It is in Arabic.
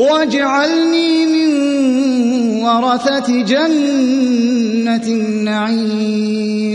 واجعلني من ورثة جنة النعيم.